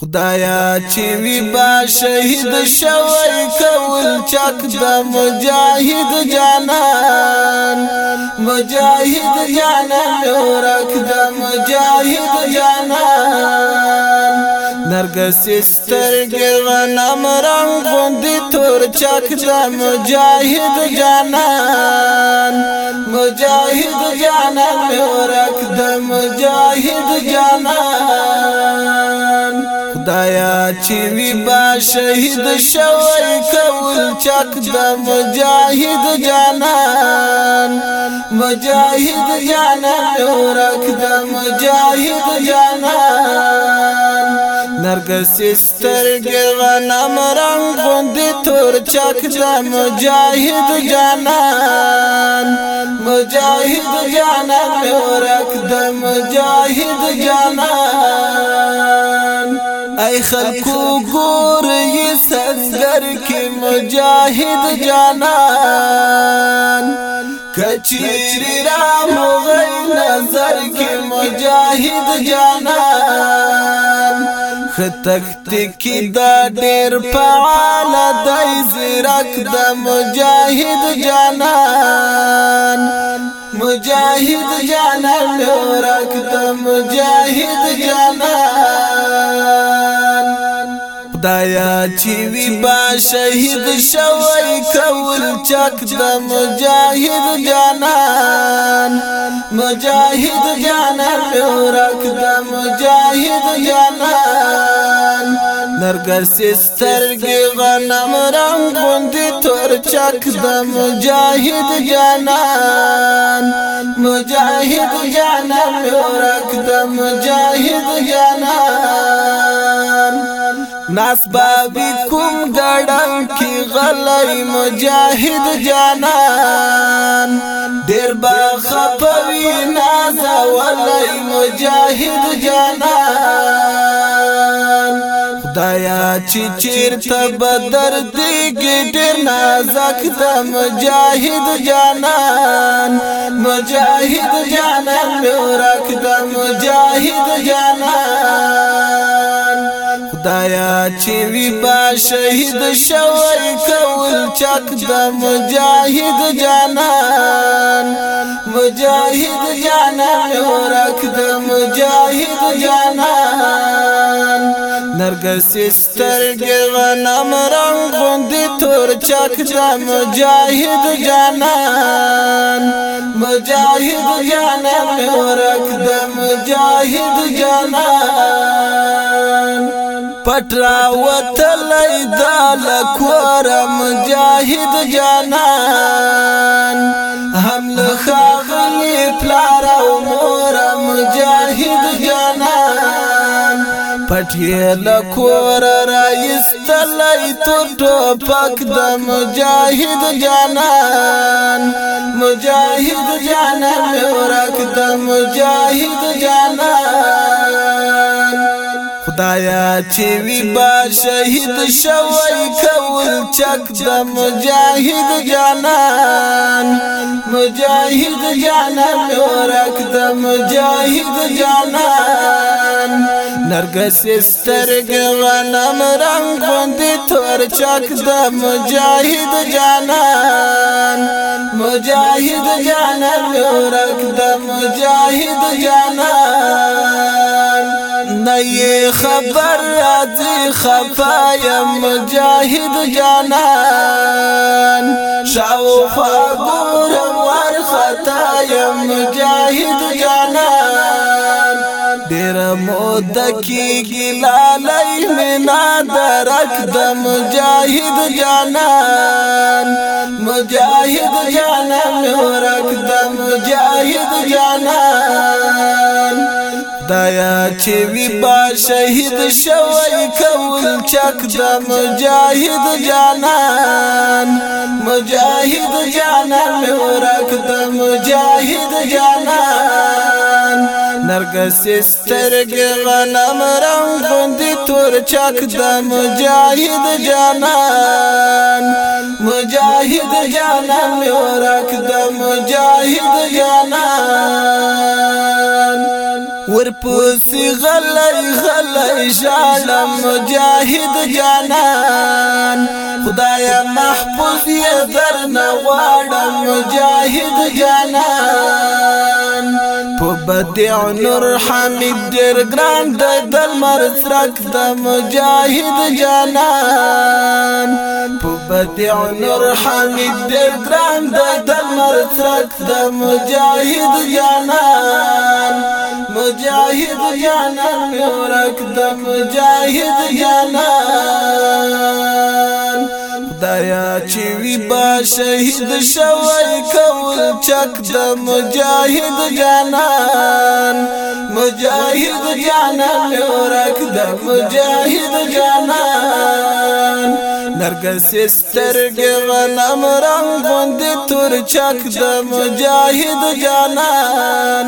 خدایا چې وی با شهید شوی کول چک د مجاهد جانان مجاهد جانان ورک د مجاهد جانان نرګس سترګر نام رنگ غوندي تور چک د مجاهد جانان مجاهد جانان ورک د مجاهد جانان چې وی با شهید شوی کول چک د مجاهد جانان مجاهد جانان ورک د مجاهد جانان نرګس سترګو نام رنگ غوندې تور چک د مجاهد جانان مجاهد جانان ورک د مجاهد جانان خلکو ګور یې سنگر کې مجاهد جانان کچری را مغل نظر کې مجاهد جانان خطکت کی دا ډیر فعال دای زیرک د مجاهد جانان مجاهد جانان ورک د مجاهد جانان خدایا چې وی با شهید شوی کول چک د مجاهد جانان مجاهد جانان ورک د مجاهد جانان نرګر سترګې غنم رنگ غوندې تور چک د مجاهد جانان مجاهد جانان ورک د مجاهد جانان ناس بابی کوم گڑم کی غلی مجاہد جانان دیر با خپوی نازا ولی مجاہد جانان خدایا چی چیر تب دردی گیٹر نازک دا مجاہد جانان مجاہد جانان میورک دا مجاہد جانان خدایا چې وی با شهید شوی کول چک د مجاهد جانان مجاهد جانان ورک د مجاهد جانان نرګس سترګې غنم رنگ غوندې تور چک د مجاهد جانان مجاهد جانان ورک د مجاهد جانان پټرا وتلای دا لکور مجاهد جانان هم لخاغلی پلار او مور مجاهد جانان پټی لکور رایستلای تر ټوپک د مجاهد جانان مجاهد جانان ورک د مجاهد جانان خدایا چې وی با شهید شوی کول چک د مجاهد جانان مجاهد جانان ورک د مجاهد جانان نرګس سترګوانم رنگ باندې تور چک د مجاهد جانان مجاهد جانان ورک د مجاهد جانان نه خبر راځي خفایم جاهد جانان شاوخوا ګورم ورختایم جاهد جانان ډېر مود کی ګلالای مینا درک د مجاهد جانان مجاهد جانان ورک د مجاهد جانان خدایا چې وی با شهید شوی کول چک د مجاهد جانان مجاهد جانان ورک د مجاهد جانان نرګس سترګ غنم رنگ غوندې تور چک د مجاهد جانان مجاهد جانان ورک د پوسی غلی غلی شالم مجاہد جانان خدایا محفوظ یہ در نوارم مجاہد جانان په بدیع نور حمید ډیر ګران د دلمر سرک د مجاهد جانان په بدیع نور حمید ډیر ګران د دلمر سرک د مجاهد جانان مجاهد جانان ورک د مجاهد جانان خدایا چې وی با شهید شوی کول چک د مجاهد جانان مجاهد جانان ورک د مجاهد جانان نرګس سترګې غنم رنگ باندې تور چک د مجاهد جانان